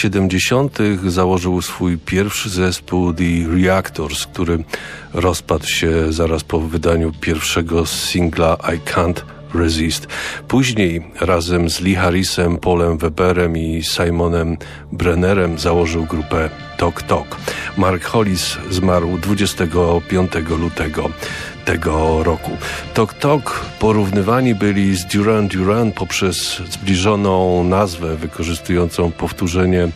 70. założył swój pierwszy zespół The Reactors, który rozpadł się zaraz po wydaniu pierwszego singla I Can't Resist. Później razem z Lee Harrisem, Paulem Weberem i Simonem Brennerem założył grupę Tok Tok. Mark Hollis zmarł 25 lutego tego roku. Tok Tok porównywani byli z Duran Duran poprzez zbliżoną nazwę wykorzystującą powtórzenie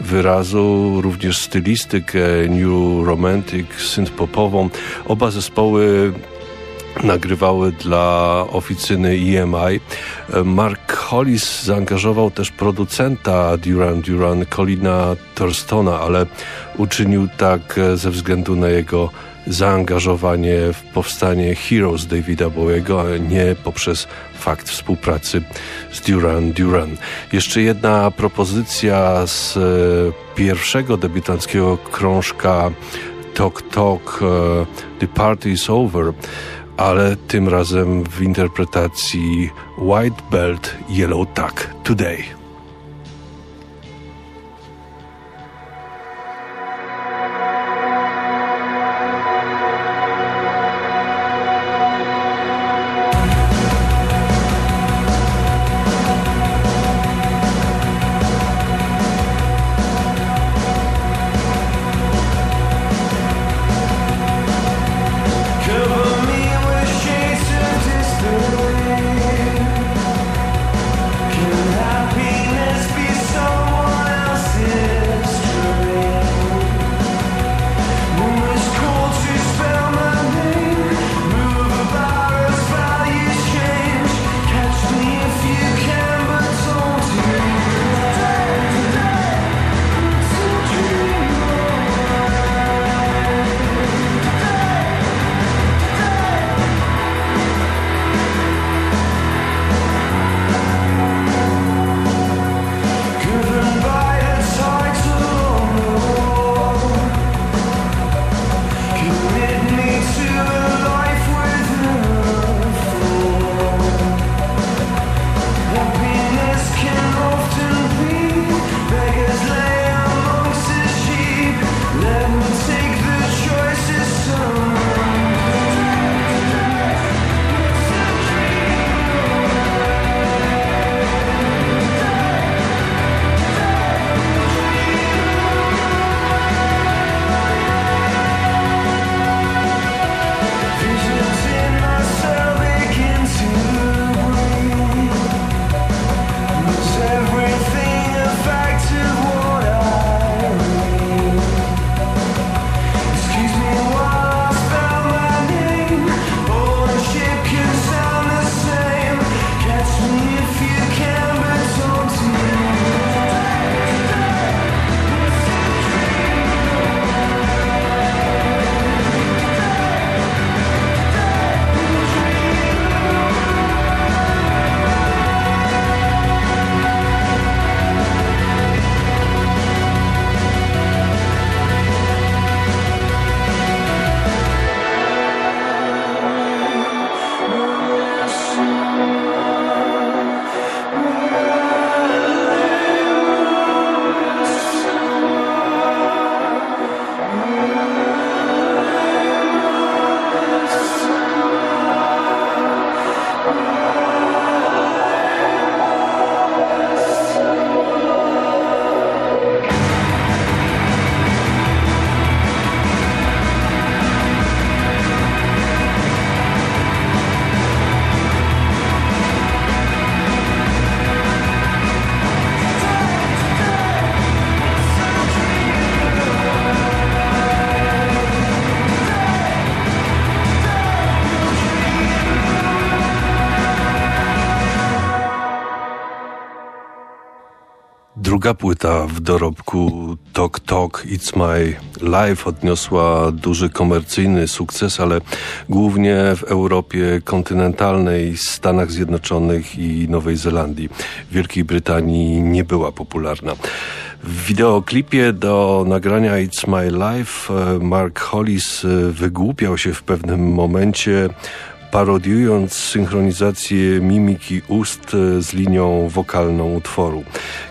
wyrazu, również stylistykę New Romantic, synth-popową. Oba zespoły nagrywały dla oficyny EMI. Mark Hollis zaangażował też producenta Duran Duran, Colina Thorstona, ale uczynił tak ze względu na jego zaangażowanie w powstanie Heroes Davida Bowiego, a nie poprzez fakt współpracy z Duran Duran. Jeszcze jedna propozycja z e, pierwszego debiutanckiego krążka Talk Talk e, The Party is Over ale tym razem w interpretacji White Belt Yellow Tack Today. Druga płyta w dorobku Talk Talk It's My Life odniosła duży komercyjny sukces, ale głównie w Europie kontynentalnej, Stanach Zjednoczonych i Nowej Zelandii. W Wielkiej Brytanii nie była popularna. W wideoklipie do nagrania It's My Life Mark Hollis wygłupiał się w pewnym momencie parodiując synchronizację mimiki ust e, z linią wokalną utworu.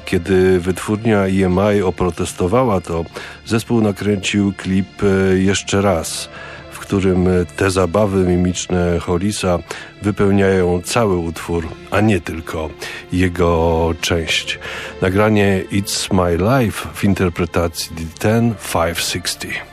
Kiedy wytwórnia EMI oprotestowała to, zespół nakręcił klip e, jeszcze raz w którym te zabawy mimiczne Holisa wypełniają cały utwór, a nie tylko jego część. Nagranie It's My Life w interpretacji D10 560.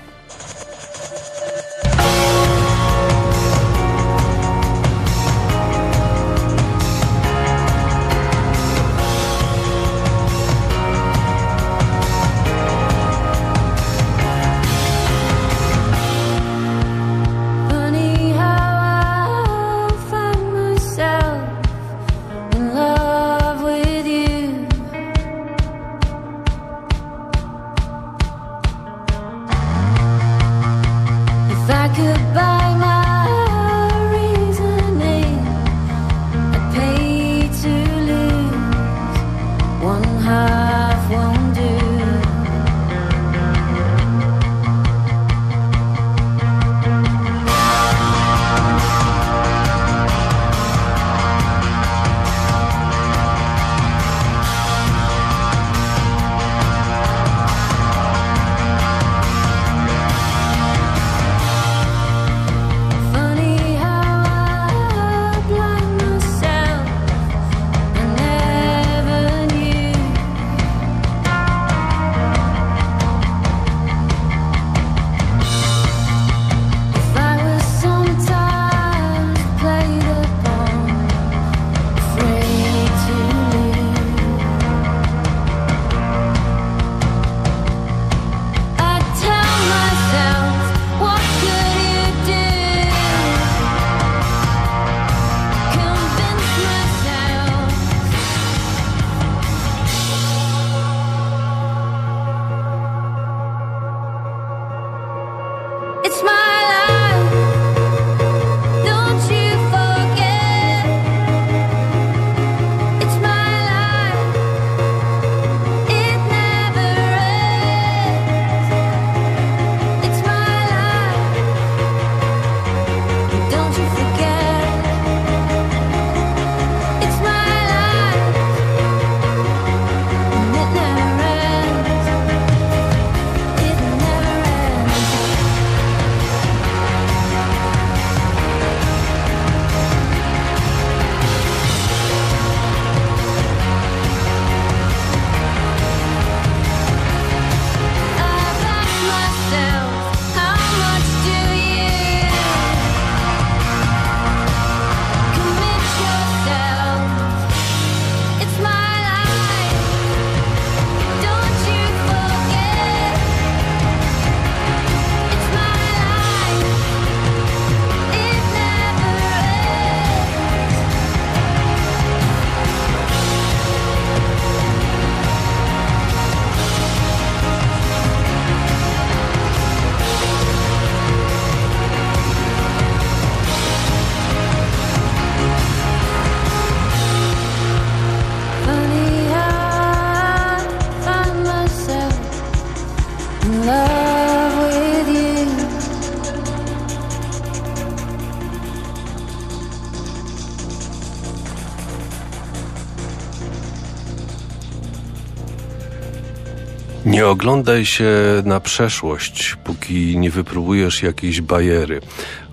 Nie oglądaj się na przeszłość, póki nie wypróbujesz jakiejś bajery,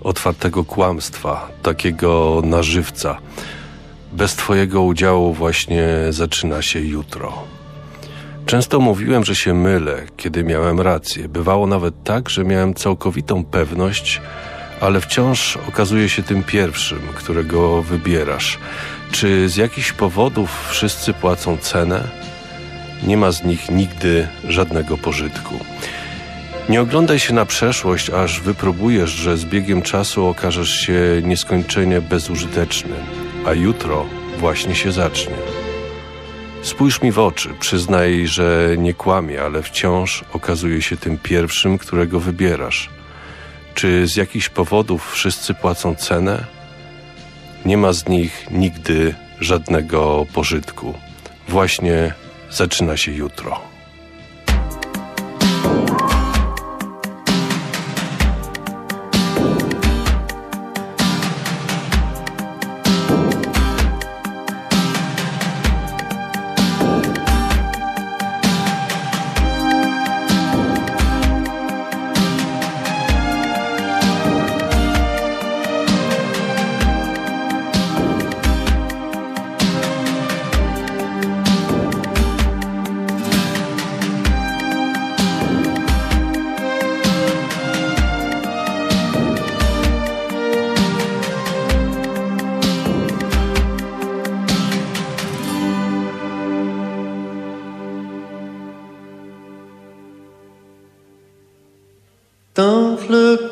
otwartego kłamstwa, takiego nażywca. Bez Twojego udziału właśnie zaczyna się jutro. Często mówiłem, że się mylę, kiedy miałem rację. Bywało nawet tak, że miałem całkowitą pewność, ale wciąż okazuje się tym pierwszym, którego wybierasz. Czy z jakichś powodów wszyscy płacą cenę? Nie ma z nich nigdy żadnego pożytku. Nie oglądaj się na przeszłość, aż wypróbujesz, że z biegiem czasu okażesz się nieskończenie bezużyteczny, a jutro właśnie się zacznie. Spójrz mi w oczy, przyznaj, że nie kłamie, ale wciąż okazuje się tym pierwszym, którego wybierasz. Czy z jakichś powodów wszyscy płacą cenę? Nie ma z nich nigdy żadnego pożytku. Właśnie zaczyna się jutro. temple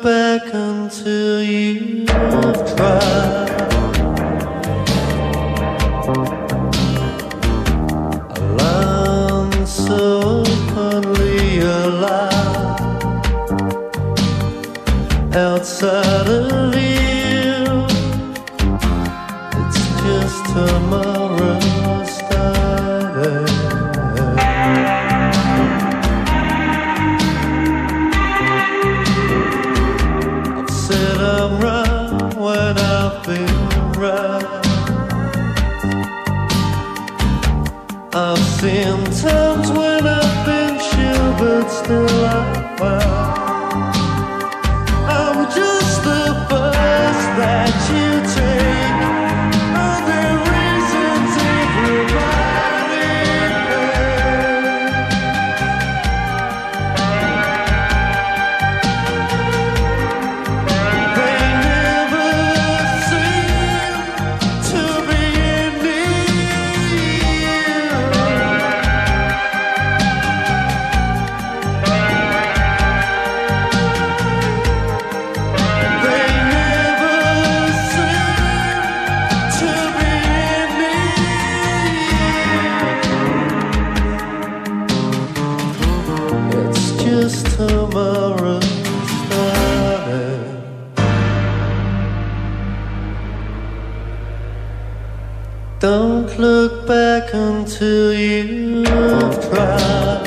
Don't look back until you've tried.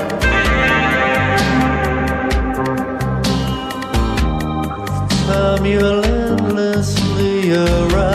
With time, you'll endlessly arrive.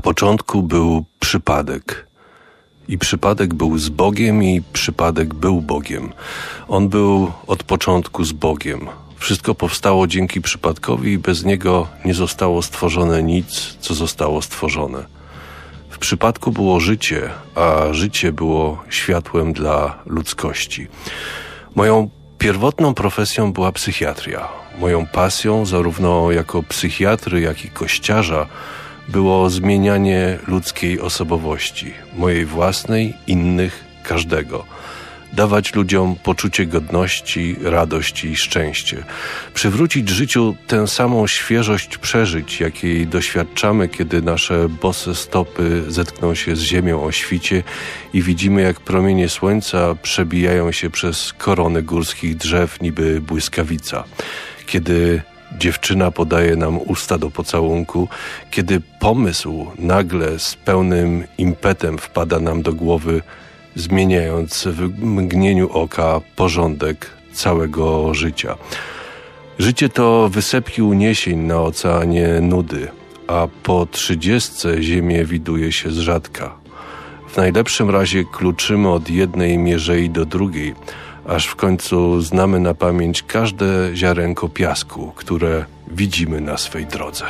Początku był przypadek. I przypadek był z Bogiem, i przypadek był Bogiem. On był od początku z Bogiem. Wszystko powstało dzięki przypadkowi i bez niego nie zostało stworzone nic, co zostało stworzone. W przypadku było życie, a życie było światłem dla ludzkości. Moją pierwotną profesją była psychiatria. Moją pasją, zarówno jako psychiatry, jak i kościarza, było zmienianie ludzkiej osobowości, mojej własnej, innych, każdego. Dawać ludziom poczucie godności, radości i szczęście. Przywrócić życiu tę samą świeżość przeżyć, jakiej doświadczamy, kiedy nasze bose stopy zetkną się z ziemią o świcie i widzimy, jak promienie słońca przebijają się przez korony górskich drzew, niby błyskawica. Kiedy dziewczyna podaje nam usta do pocałunku, kiedy pomysł nagle z pełnym impetem wpada nam do głowy, zmieniając w mgnieniu oka porządek całego życia. Życie to wysepki uniesień na oceanie nudy, a po trzydziestce ziemię widuje się z rzadka. W najlepszym razie kluczymy od jednej mierzei do drugiej – aż w końcu znamy na pamięć każde ziarenko piasku, które widzimy na swej drodze.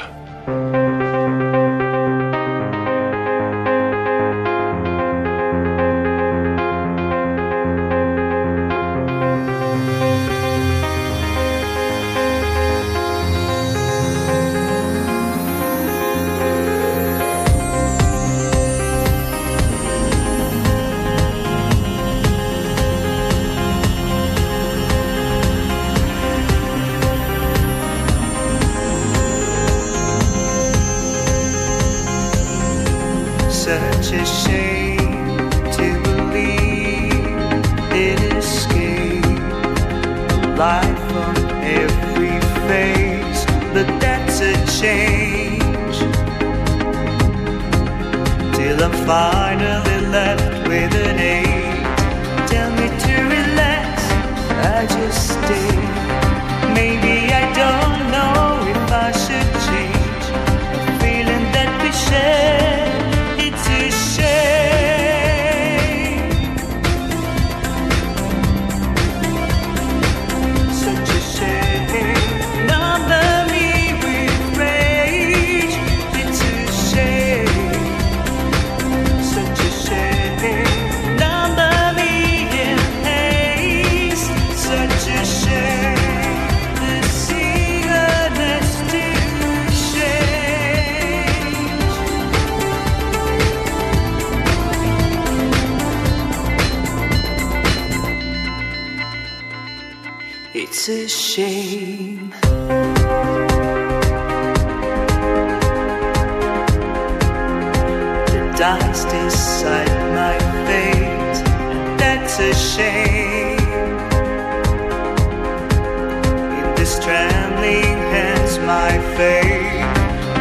his trembling hands my fate.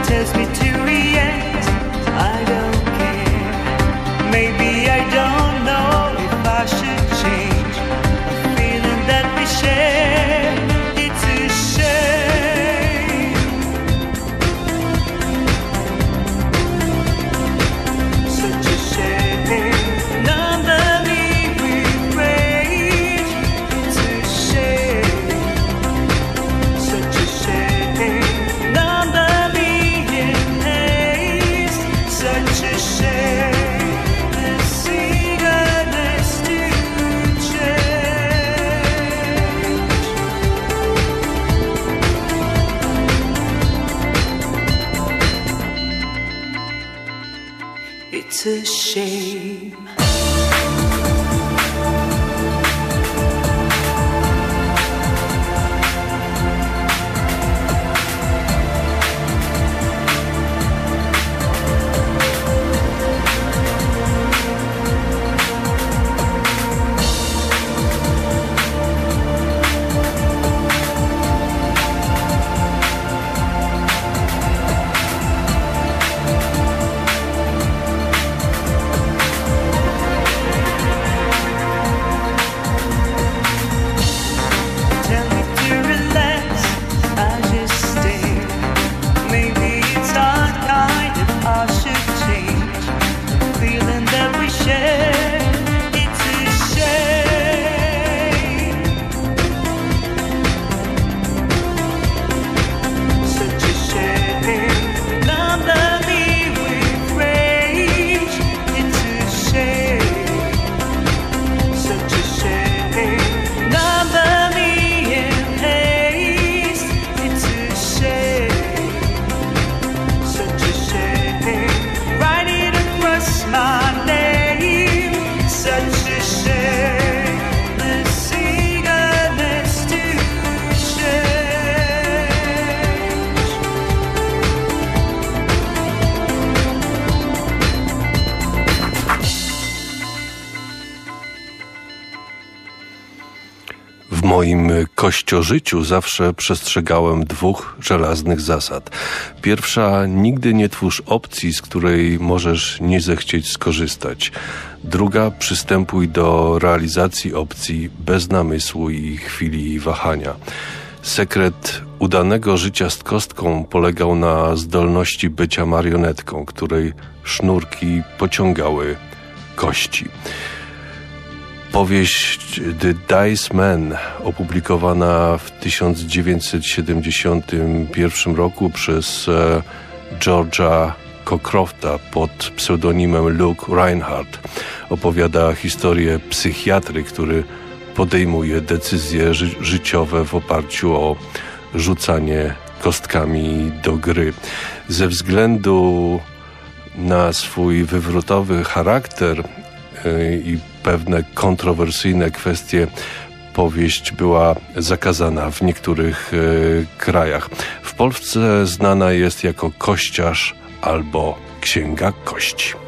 Tells me to react. Kościożyciu zawsze przestrzegałem dwóch żelaznych zasad. Pierwsza, nigdy nie twórz opcji, z której możesz nie zechcieć skorzystać. Druga, przystępuj do realizacji opcji bez namysłu i chwili wahania. Sekret udanego życia z kostką polegał na zdolności bycia marionetką, której sznurki pociągały kości. Powieść The Dice Man, opublikowana w 1971 roku przez e, George'a Cockcrofta pod pseudonimem Luke Reinhardt, opowiada historię psychiatry, który podejmuje decyzje ży życiowe w oparciu o rzucanie kostkami do gry. Ze względu na swój wywrotowy charakter yy, i pewne kontrowersyjne kwestie powieść była zakazana w niektórych yy, krajach. W Polsce znana jest jako kościarz albo księga kości.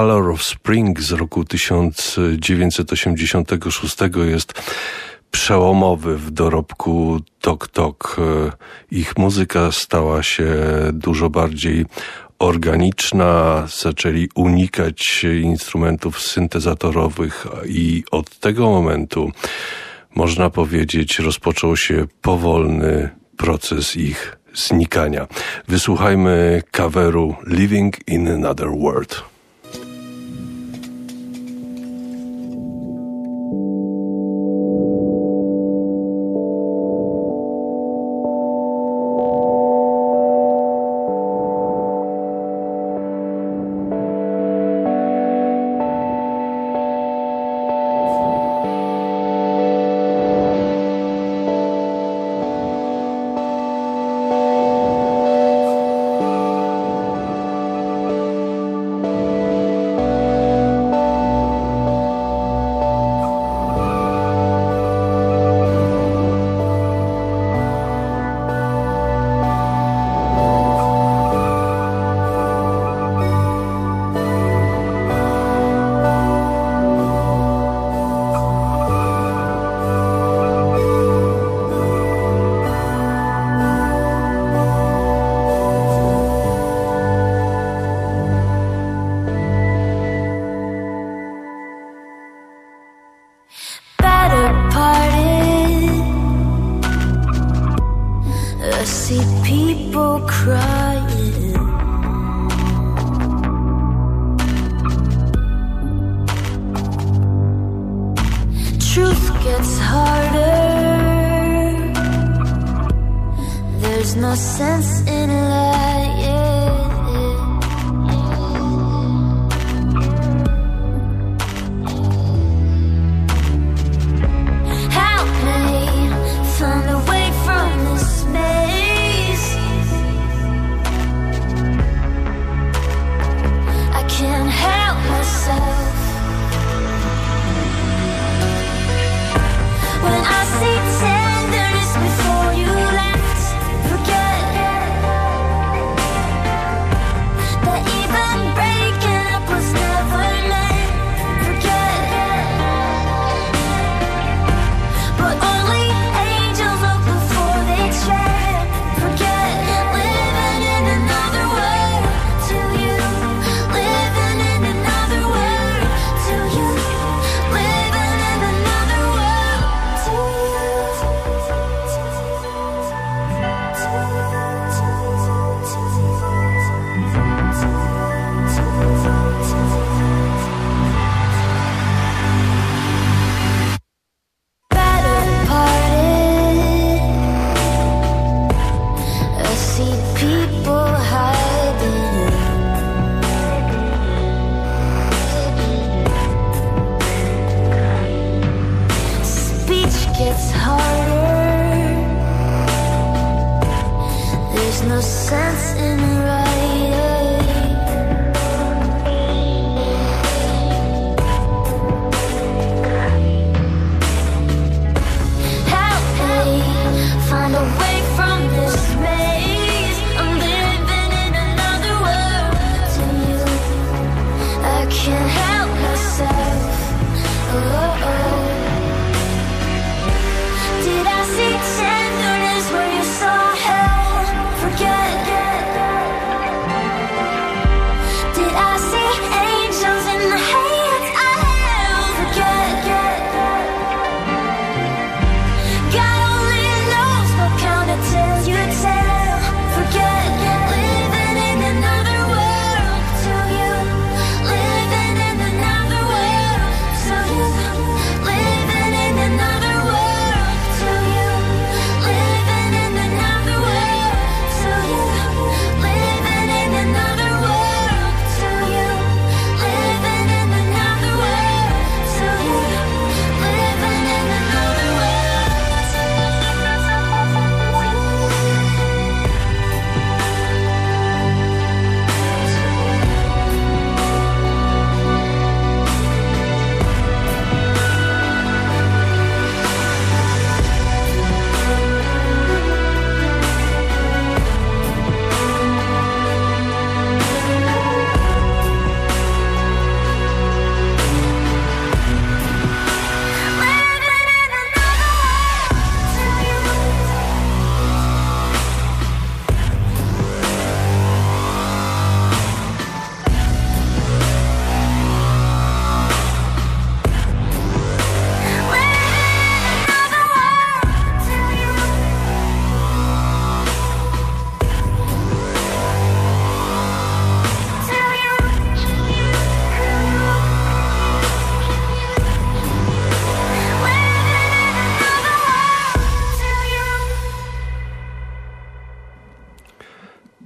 Color of Spring z roku 1986 jest przełomowy w dorobku Tok Tok. Ich muzyka stała się dużo bardziej organiczna, zaczęli unikać instrumentów syntezatorowych i od tego momentu można powiedzieć rozpoczął się powolny proces ich znikania. Wysłuchajmy kaweru Living in Another World.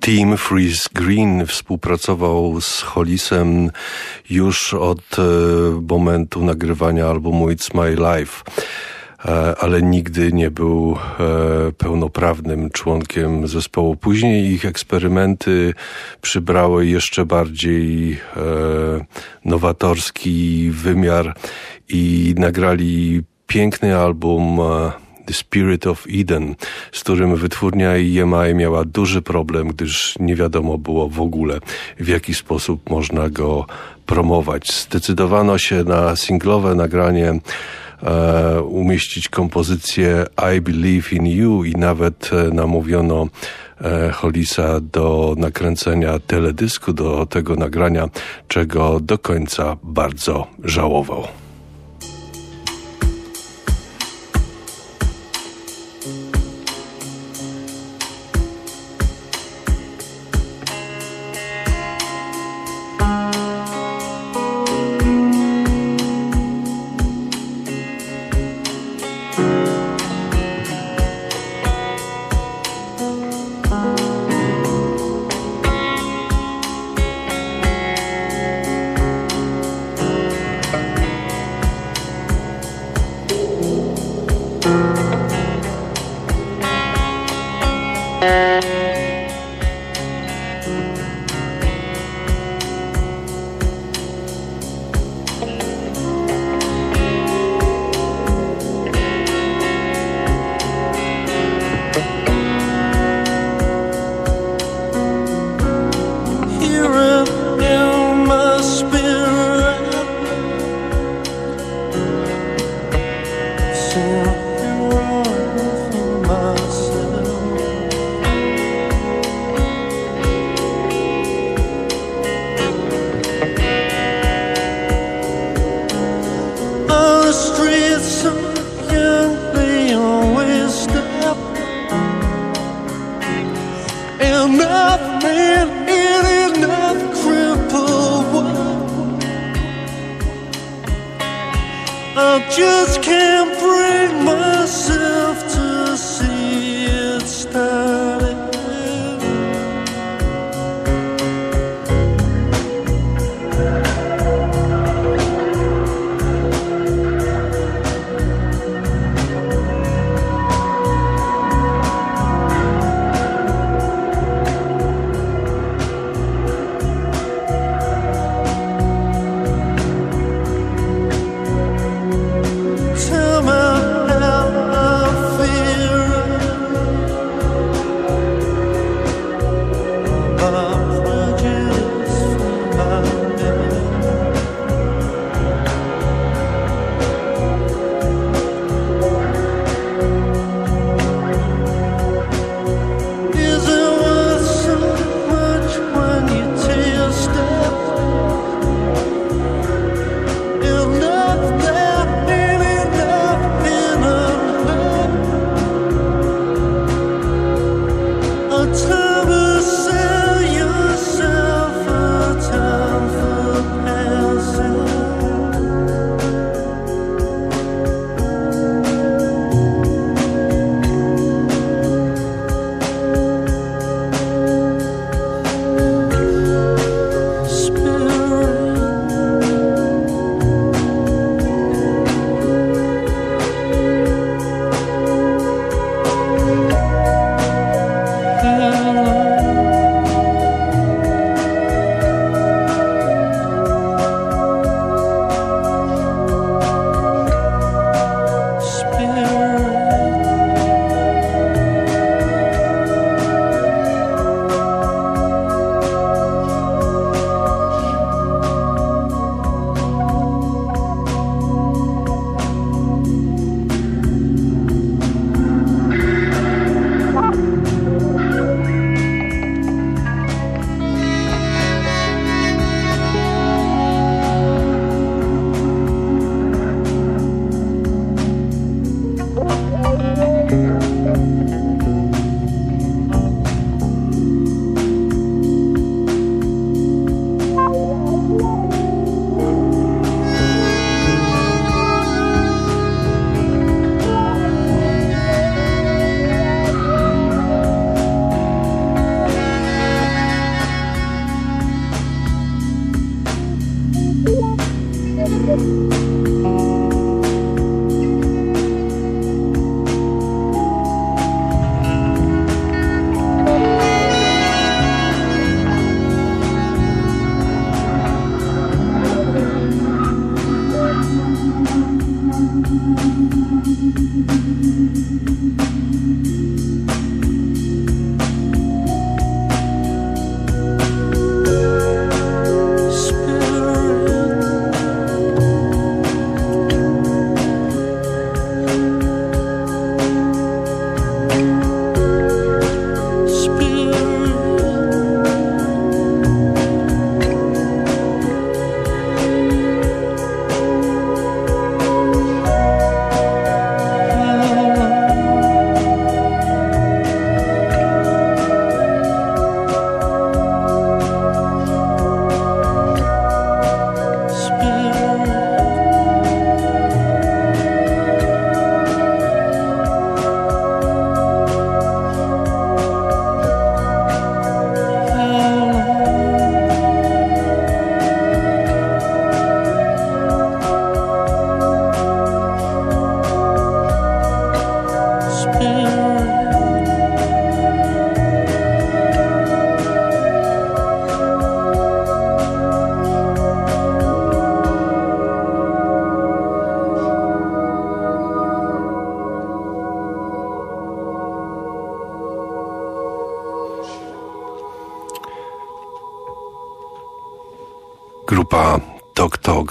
Team Freeze Green współpracował z Hollisem już od e, momentu nagrywania albumu It's My Life e, ale nigdy nie był e, pełnoprawnym członkiem zespołu. Później ich eksperymenty przybrały jeszcze bardziej nowatorski wymiar i nagrali piękny album The Spirit of Eden, z którym wytwórnia EMI miała duży problem, gdyż nie wiadomo było w ogóle, w jaki sposób można go promować. Zdecydowano się na singlowe nagranie e, umieścić kompozycję I Believe in You i nawet e, namówiono e, do nakręcenia teledysku, do tego nagrania, czego do końca bardzo żałował.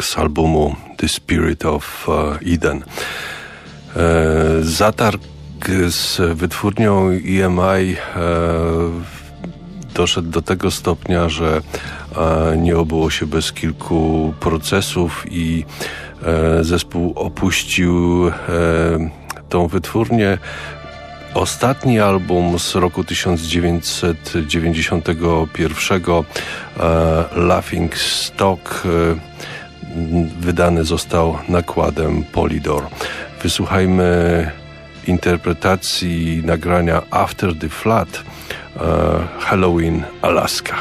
Z albumu The Spirit of uh, Eden. E, zatarg z wytwórnią EMI e, doszedł do tego stopnia, że e, nie obyło się bez kilku procesów i zespół opuścił tą wytwórnię. Ostatni album z roku 1991, Laughing Stock, wydany został nakładem Polydor. Wysłuchajmy interpretacji nagrania After the Flood uh, Halloween Alaska.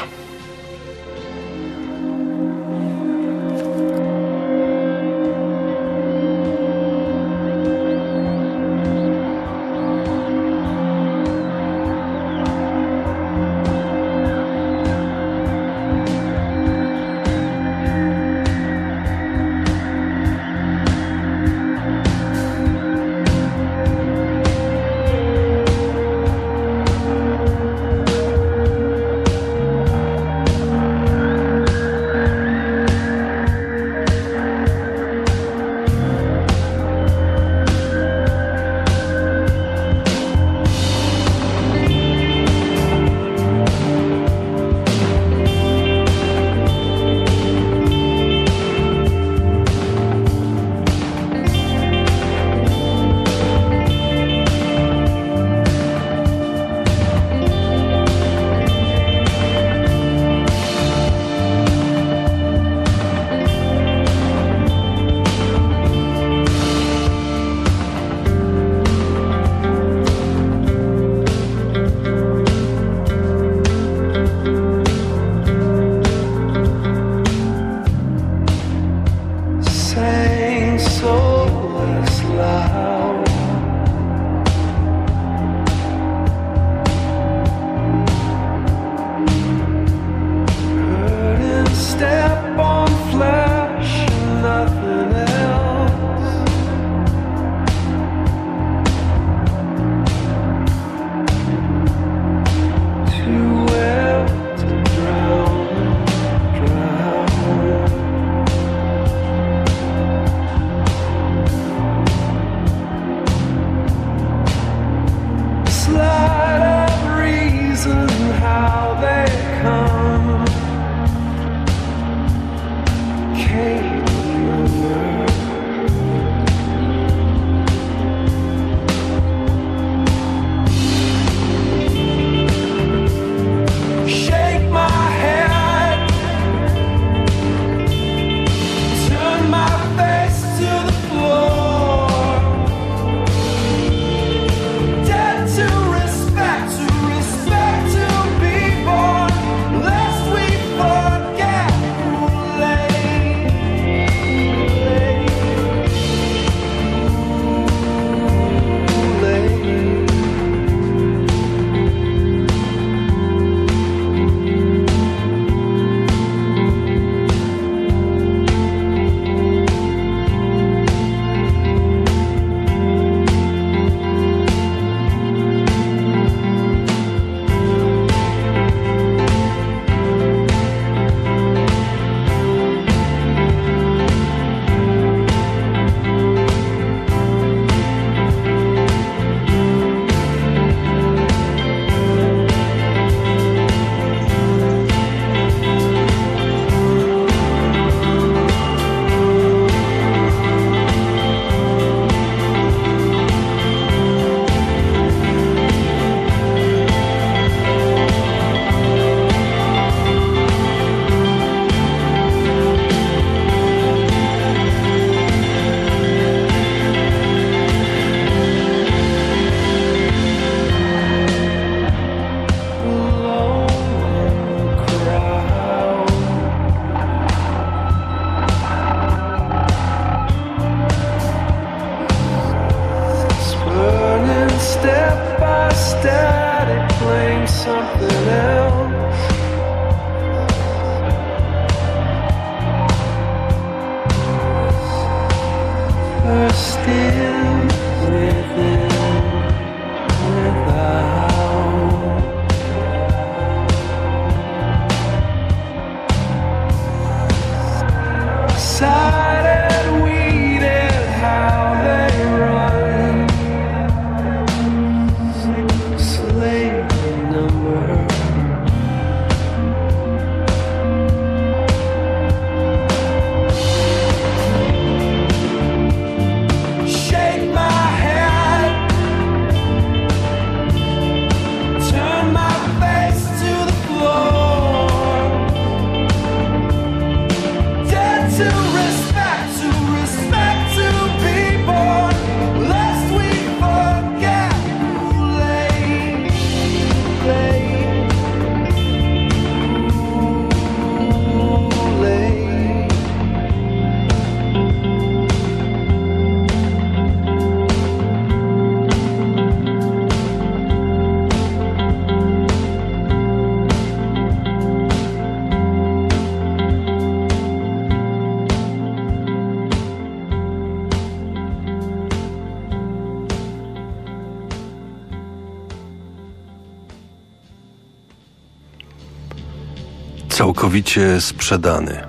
Całkowicie sprzedany.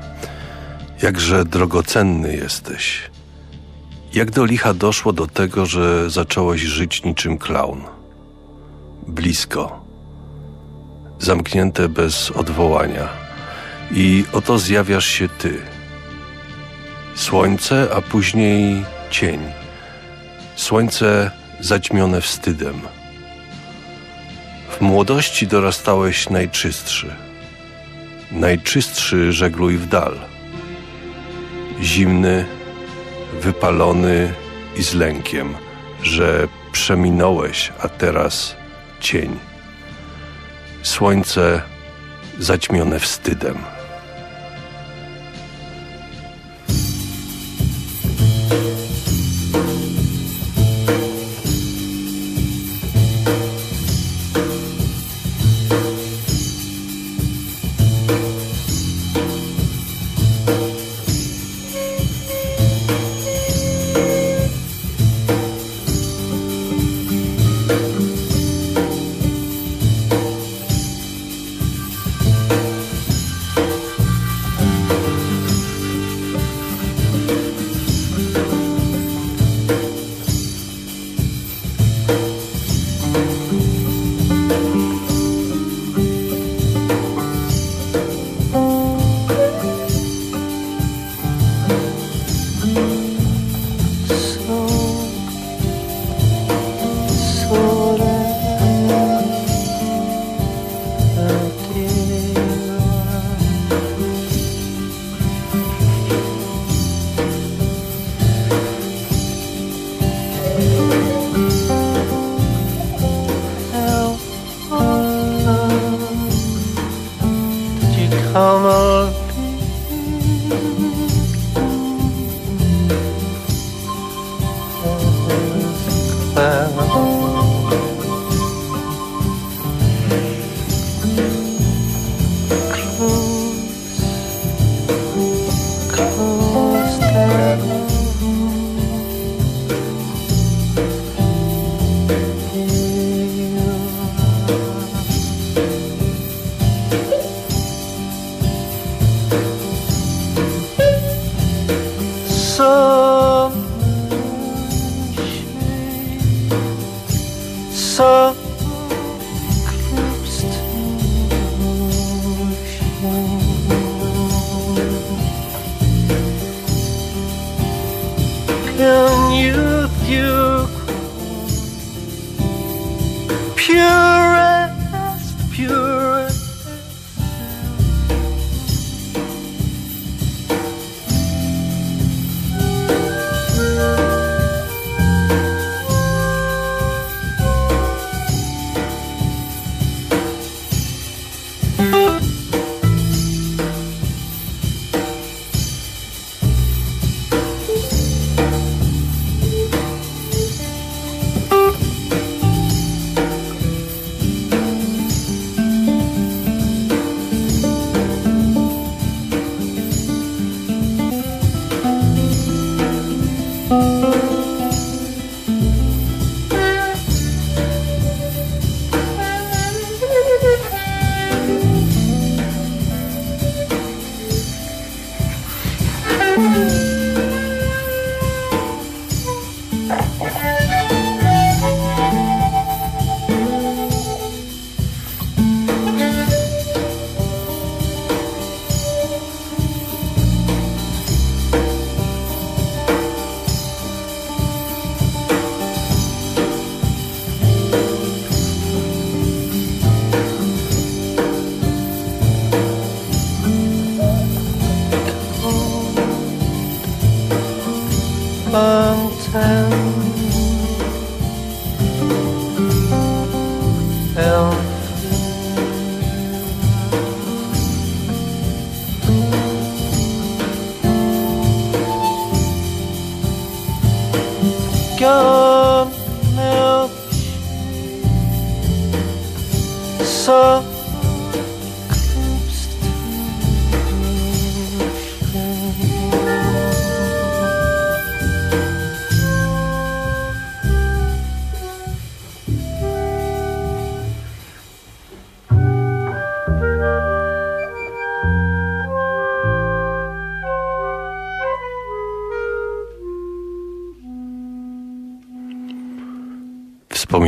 Jakże drogocenny jesteś. Jak do licha doszło do tego, że zacząłeś żyć niczym klaun? Blisko. Zamknięte bez odwołania. I oto zjawiasz się ty. Słońce, a później cień. Słońce zaćmione wstydem. W młodości dorastałeś najczystszy najczystszy żegluj w dal. Zimny, wypalony i z lękiem, że przeminąłeś, a teraz cień. Słońce zaćmione wstydem.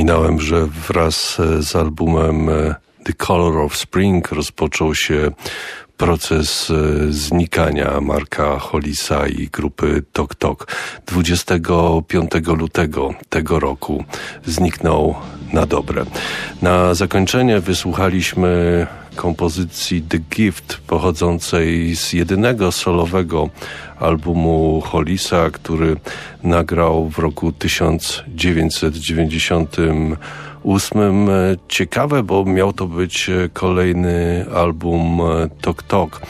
Wspominałem, że wraz z albumem The Color of Spring rozpoczął się proces e, znikania Marka Hollisa i grupy Tok Tok. 25 lutego tego roku zniknął na dobre. Na zakończenie wysłuchaliśmy kompozycji The Gift pochodzącej z jedynego solowego albumu Hollisa, który nagrał w roku 1998. Ciekawe, bo miał to być kolejny album Tok Tok.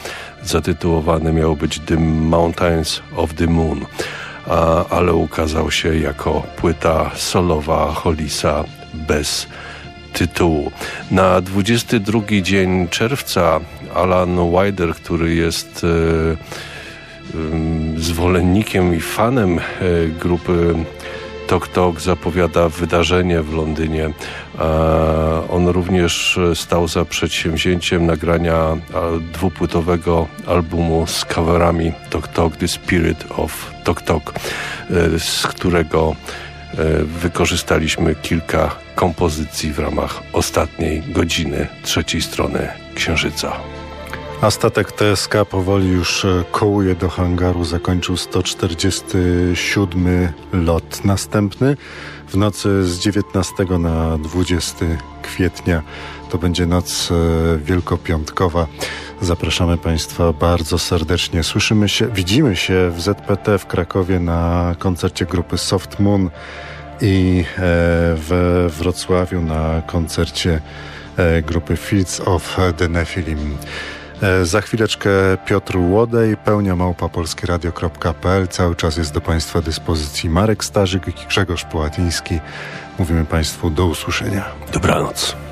Zatytułowany miał być The Mountains of the Moon, a, ale ukazał się jako płyta solowa Hollisa bez tytułu. Na 22 dzień czerwca Alan Wider, który jest e, zwolennikiem i fanem e, grupy Tok Tok zapowiada wydarzenie w Londynie. On również stał za przedsięwzięciem nagrania dwupłytowego albumu z coverami Tok Tok The Spirit of Tok Tok, e, z którego wykorzystaliśmy kilka kompozycji w ramach ostatniej godziny trzeciej strony Księżyca. A statek TSK powoli już e, kołuje do hangaru, zakończył 147 lot. Następny w nocy z 19 na 20 kwietnia to będzie noc e, wielkopiątkowa. Zapraszamy Państwa bardzo serdecznie. Słyszymy się, widzimy się w ZPT w Krakowie na koncercie grupy Soft Moon i e, we Wrocławiu na koncercie e, grupy Fields of the Nephilim. E, za chwileczkę Piotr Łodej, pełnia małpa polskieradio.pl. Cały czas jest do Państwa dyspozycji Marek Starzyk i Grzegorz Połatyński. Mówimy Państwu do usłyszenia. Dobranoc.